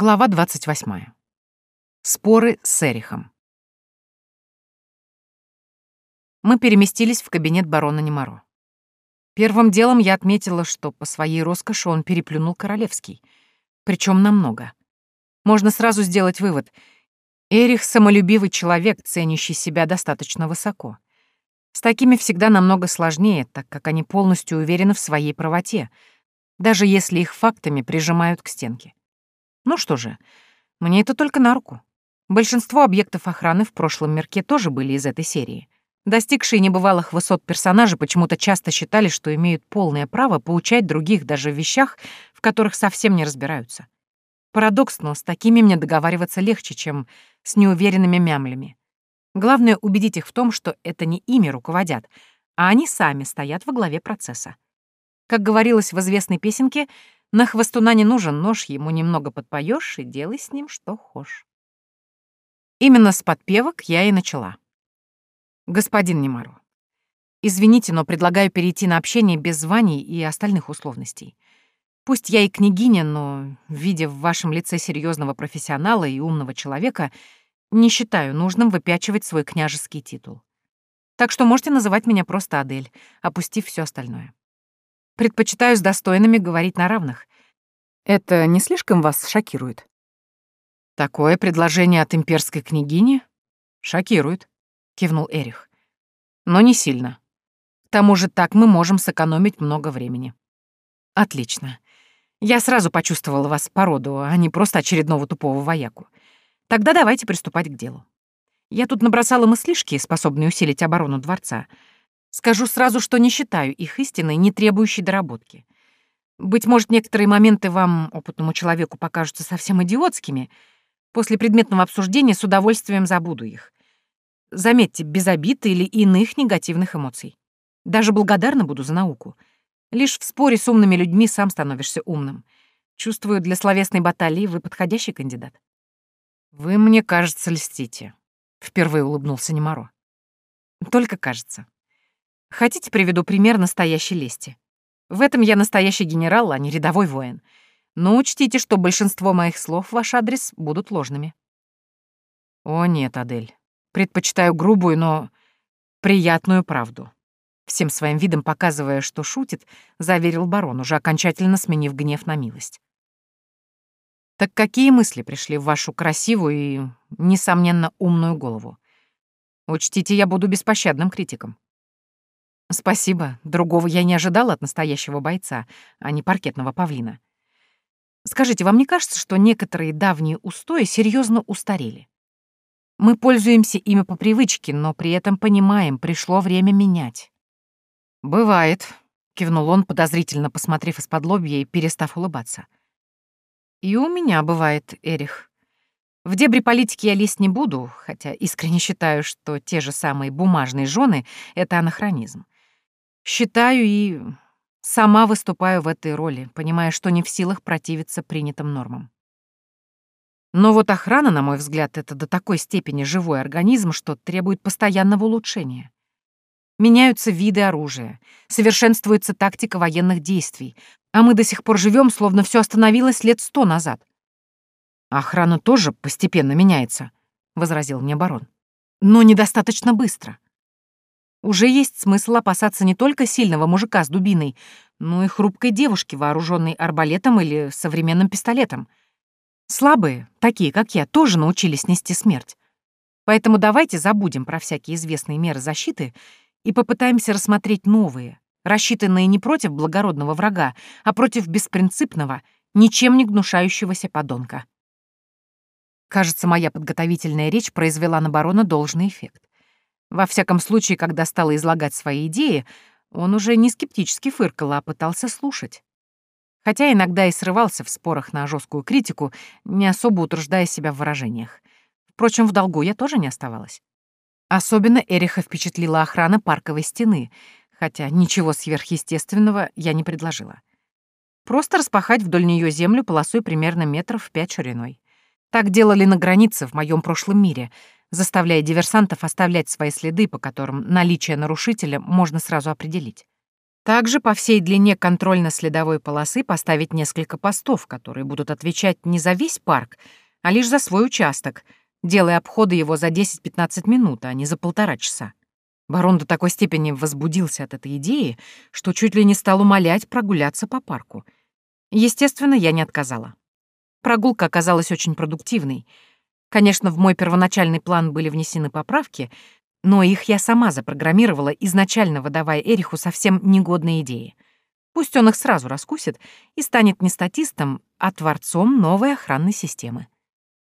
Глава 28. Споры с Эрихом. Мы переместились в кабинет барона Немаро. Первым делом я отметила, что по своей роскоши он переплюнул королевский, причем намного. Можно сразу сделать вывод. Эрих — самолюбивый человек, ценящий себя достаточно высоко. С такими всегда намного сложнее, так как они полностью уверены в своей правоте, даже если их фактами прижимают к стенке. Ну что же, мне это только на руку. Большинство объектов охраны в прошлом мирке тоже были из этой серии. Достигшие небывалых высот персонажи почему-то часто считали, что имеют полное право поучать других даже в вещах, в которых совсем не разбираются. Парадокс, но с такими мне договариваться легче, чем с неуверенными мямлями. Главное — убедить их в том, что это не ими руководят, а они сами стоят во главе процесса. Как говорилось в известной песенке, на хвостуна не нужен нож, ему немного подпоешь и делай с ним что хочешь. Именно с подпевок я и начала. Господин Немару, извините, но предлагаю перейти на общение без званий и остальных условностей. Пусть я и княгиня, но, видя в вашем лице серьезного профессионала и умного человека, не считаю нужным выпячивать свой княжеский титул. Так что можете называть меня просто Адель, опустив все остальное. Предпочитаю с достойными говорить на равных. Это не слишком вас шокирует? Такое предложение от имперской княгини? Шокирует, кивнул Эрих. Но не сильно. К тому же так мы можем сэкономить много времени. Отлично. Я сразу почувствовала вас по роду, а не просто очередного тупого вояку. Тогда давайте приступать к делу. Я тут набросала мыслишки, способные усилить оборону дворца — Скажу сразу, что не считаю их истиной, не требующей доработки. Быть может, некоторые моменты вам, опытному человеку, покажутся совсем идиотскими. После предметного обсуждения с удовольствием забуду их. Заметьте, без обид или иных негативных эмоций. Даже благодарна буду за науку. Лишь в споре с умными людьми сам становишься умным. Чувствую, для словесной баталии вы подходящий кандидат. Вы, мне кажется, льстите. Впервые улыбнулся Немаро. Только кажется. Хотите, приведу пример настоящей лести? В этом я настоящий генерал, а не рядовой воин. Но учтите, что большинство моих слов в ваш адрес будут ложными. О нет, Адель. Предпочитаю грубую, но приятную правду. Всем своим видом показывая, что шутит, заверил барон, уже окончательно сменив гнев на милость. Так какие мысли пришли в вашу красивую и, несомненно, умную голову? Учтите, я буду беспощадным критиком. Спасибо. Другого я не ожидала от настоящего бойца, а не паркетного павлина. Скажите, вам не кажется, что некоторые давние устои серьезно устарели? Мы пользуемся ими по привычке, но при этом понимаем, пришло время менять. Бывает, кивнул он, подозрительно посмотрев из-под лобья и перестав улыбаться. И у меня бывает, Эрих. В дебри политики я лезть не буду, хотя искренне считаю, что те же самые бумажные жены — это анахронизм. Считаю и сама выступаю в этой роли, понимая, что не в силах противиться принятым нормам. Но вот охрана, на мой взгляд, это до такой степени живой организм, что требует постоянного улучшения. Меняются виды оружия, совершенствуется тактика военных действий, а мы до сих пор живем, словно все остановилось лет сто назад. Охрана тоже постепенно меняется, — возразил мне барон. Но недостаточно быстро. Уже есть смысл опасаться не только сильного мужика с дубиной, но и хрупкой девушки, вооруженной арбалетом или современным пистолетом. Слабые, такие как я, тоже научились нести смерть. Поэтому давайте забудем про всякие известные меры защиты и попытаемся рассмотреть новые, рассчитанные не против благородного врага, а против беспринципного, ничем не гнушающегося подонка. Кажется, моя подготовительная речь произвела на барона должный эффект. Во всяком случае, когда стала излагать свои идеи, он уже не скептически фыркал, а пытался слушать. Хотя иногда и срывался в спорах на жесткую критику, не особо утруждая себя в выражениях. Впрочем, в долгу я тоже не оставалась. Особенно Эриха впечатлила охрана парковой стены, хотя ничего сверхъестественного я не предложила. Просто распахать вдоль нее землю полосой примерно метров пять шириной. Так делали на границе в моем прошлом мире — заставляя диверсантов оставлять свои следы, по которым наличие нарушителя можно сразу определить. Также по всей длине контрольно-следовой полосы поставить несколько постов, которые будут отвечать не за весь парк, а лишь за свой участок, делая обходы его за 10-15 минут, а не за полтора часа. Барон до такой степени возбудился от этой идеи, что чуть ли не стал умолять прогуляться по парку. Естественно, я не отказала. Прогулка оказалась очень продуктивной. Конечно, в мой первоначальный план были внесены поправки, но их я сама запрограммировала, изначально выдавая Эриху совсем негодные идеи. Пусть он их сразу раскусит и станет не статистом, а творцом новой охранной системы.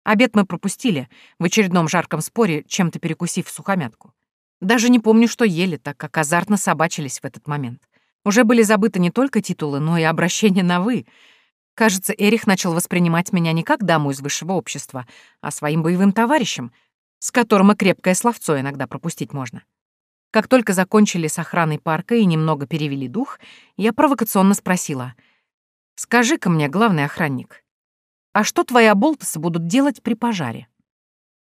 Обед мы пропустили, в очередном жарком споре, чем-то перекусив сухомятку. Даже не помню, что ели, так как азартно собачились в этот момент. Уже были забыты не только титулы, но и обращение на «вы». Кажется, Эрих начал воспринимать меня не как даму из высшего общества, а своим боевым товарищем — с которым и крепкое словцо иногда пропустить можно. Как только закончили с охраной парка и немного перевели дух, я провокационно спросила. «Скажи-ка мне, главный охранник, а что твои оболтусы будут делать при пожаре?»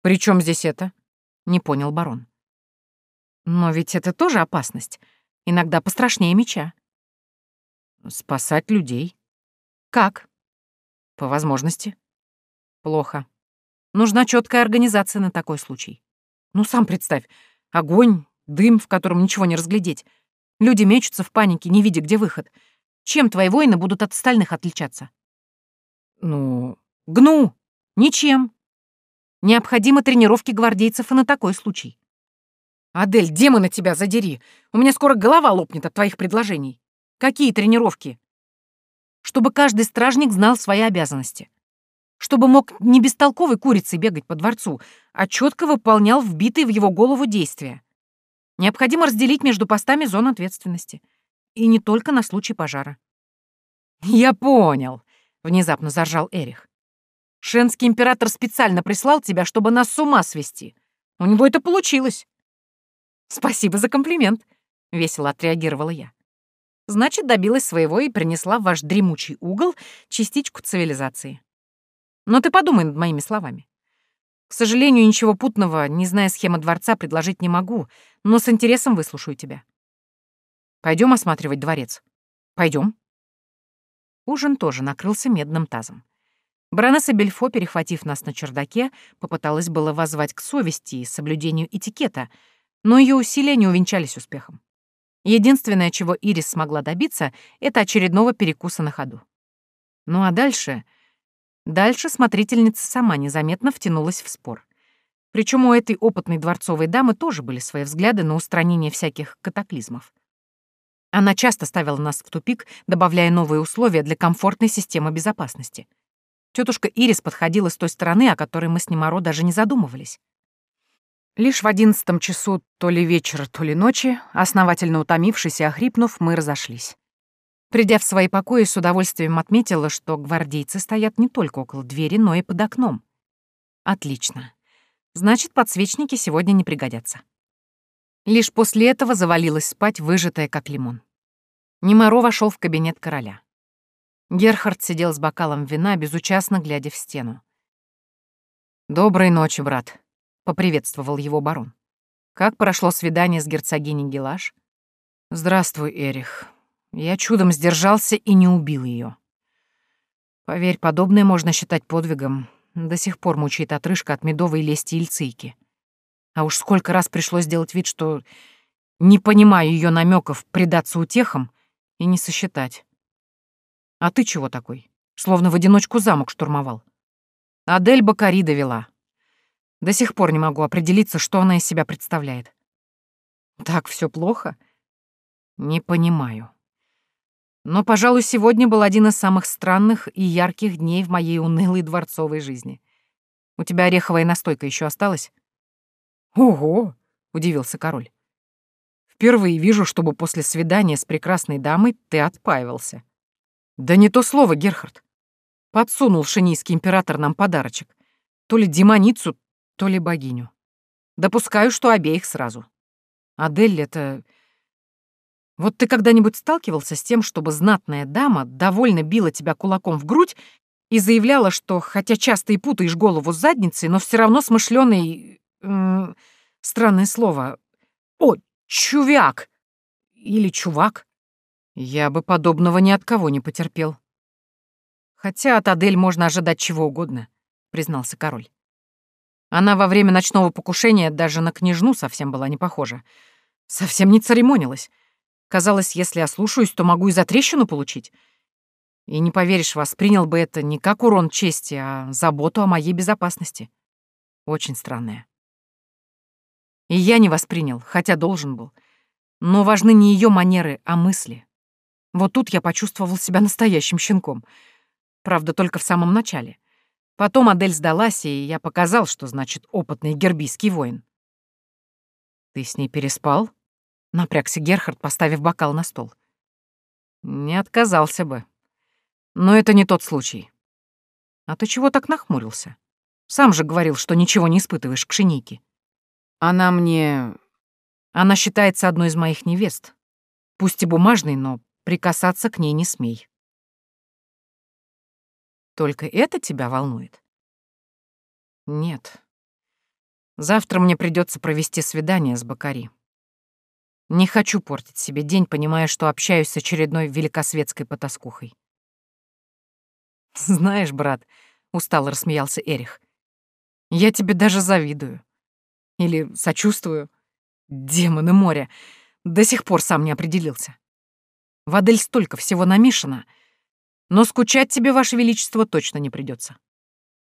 «При чем здесь это?» — не понял барон. «Но ведь это тоже опасность. Иногда пострашнее меча». «Спасать людей». «Как?» «По возможности». «Плохо. Нужна четкая организация на такой случай. Ну, сам представь. Огонь, дым, в котором ничего не разглядеть. Люди мечутся в панике, не видя, где выход. Чем твои воины будут от остальных отличаться? Ну, гну. Ничем. Необходимы тренировки гвардейцев и на такой случай. Адель, демона тебя задери. У меня скоро голова лопнет от твоих предложений. Какие тренировки? Чтобы каждый стражник знал свои обязанности чтобы мог не бестолковой курицей бегать по дворцу, а четко выполнял вбитые в его голову действия. Необходимо разделить между постами зон ответственности. И не только на случай пожара. «Я понял», — внезапно заржал Эрих. «Шенский император специально прислал тебя, чтобы нас с ума свести. У него это получилось». «Спасибо за комплимент», — весело отреагировала я. «Значит, добилась своего и принесла в ваш дремучий угол частичку цивилизации». Но ты подумай над моими словами. К сожалению, ничего путного, не зная схемы дворца, предложить не могу, но с интересом выслушаю тебя. Пойдем осматривать дворец. Пойдем. Ужин тоже накрылся медным тазом. Баронесса Бельфо, перехватив нас на чердаке, попыталась было воззвать к совести и соблюдению этикета, но ее усилия не увенчались успехом. Единственное, чего Ирис смогла добиться, это очередного перекуса на ходу. Ну а дальше Дальше смотрительница сама незаметно втянулась в спор. Причем у этой опытной дворцовой дамы тоже были свои взгляды на устранение всяких катаклизмов. Она часто ставила нас в тупик, добавляя новые условия для комфортной системы безопасности. Тетушка Ирис подходила с той стороны, о которой мы с Немаро даже не задумывались. Лишь в одиннадцатом часу то ли вечера, то ли ночи, основательно утомившись и охрипнув, мы разошлись. Придя в свои покои, с удовольствием отметила, что гвардейцы стоят не только около двери, но и под окном. Отлично. Значит, подсвечники сегодня не пригодятся. Лишь после этого завалилась спать, выжатая как лимон. Немаро вошел в кабинет короля. Герхард сидел с бокалом вина, безучастно глядя в стену. «Доброй ночи, брат», — поприветствовал его барон. «Как прошло свидание с герцогиней Гелаш?» «Здравствуй, Эрих. Я чудом сдержался и не убил ее. Поверь, подобное можно считать подвигом. До сих пор мучает отрыжка от медовой лести Ильцийки. А уж сколько раз пришлось сделать вид, что не понимаю ее намеков предаться утехам и не сосчитать. А ты чего такой? Словно в одиночку замок штурмовал. Адель Бакари довела. До сих пор не могу определиться, что она из себя представляет. Так все плохо? Не понимаю. Но, пожалуй, сегодня был один из самых странных и ярких дней в моей унылой дворцовой жизни. У тебя ореховая настойка еще осталась? Ого, удивился король. Впервые вижу, чтобы после свидания с прекрасной дамой ты отпаивался. Да не то слово, Герхард. Подсунул шенийский император нам подарочек. То ли демоницу, то ли богиню. Допускаю, что обеих сразу. Адель — это вот ты когда-нибудь сталкивался с тем, чтобы знатная дама довольно била тебя кулаком в грудь и заявляла, что, хотя часто и путаешь голову с задницей, но все равно смышленый... М- странное слово. О, чувяк! Или чувак. Я бы подобного ни от кого не потерпел. Хотя от Адель можно ожидать чего угодно, признался король. Она во время ночного покушения даже на княжну совсем была не похожа. Совсем не церемонилась. Казалось, если ослушаюсь, то могу и за трещину получить. И не поверишь, воспринял бы это не как урон чести, а заботу о моей безопасности. Очень странное. И я не воспринял, хотя должен был. Но важны не ее манеры, а мысли. Вот тут я почувствовал себя настоящим щенком. Правда, только в самом начале. Потом Адель сдалась, и я показал, что значит опытный гербийский воин. «Ты с ней переспал?» — напрягся Герхард, поставив бокал на стол. «Не отказался бы. Но это не тот случай. А ты чего так нахмурился? Сам же говорил, что ничего не испытываешь к шинике. Она мне... Она считается одной из моих невест. Пусть и бумажной, но прикасаться к ней не смей. Только это тебя волнует? Нет. Завтра мне придется провести свидание с Бакари. Не хочу портить себе день, понимая, что общаюсь с очередной великосветской потаскухой. Знаешь, брат, устало рассмеялся Эрих. Я тебе даже завидую. Или сочувствую. Демоны моря. До сих пор сам не определился. В Адель столько всего намешано. Но скучать тебе, Ваше Величество, точно не придется.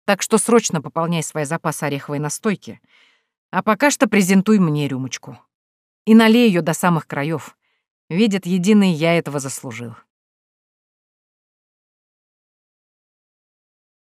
Так что срочно пополняй свои запасы ореховой настойки, а пока что презентуй мне рюмочку. И налей ее до самых краев. Видят единый, я этого заслужил.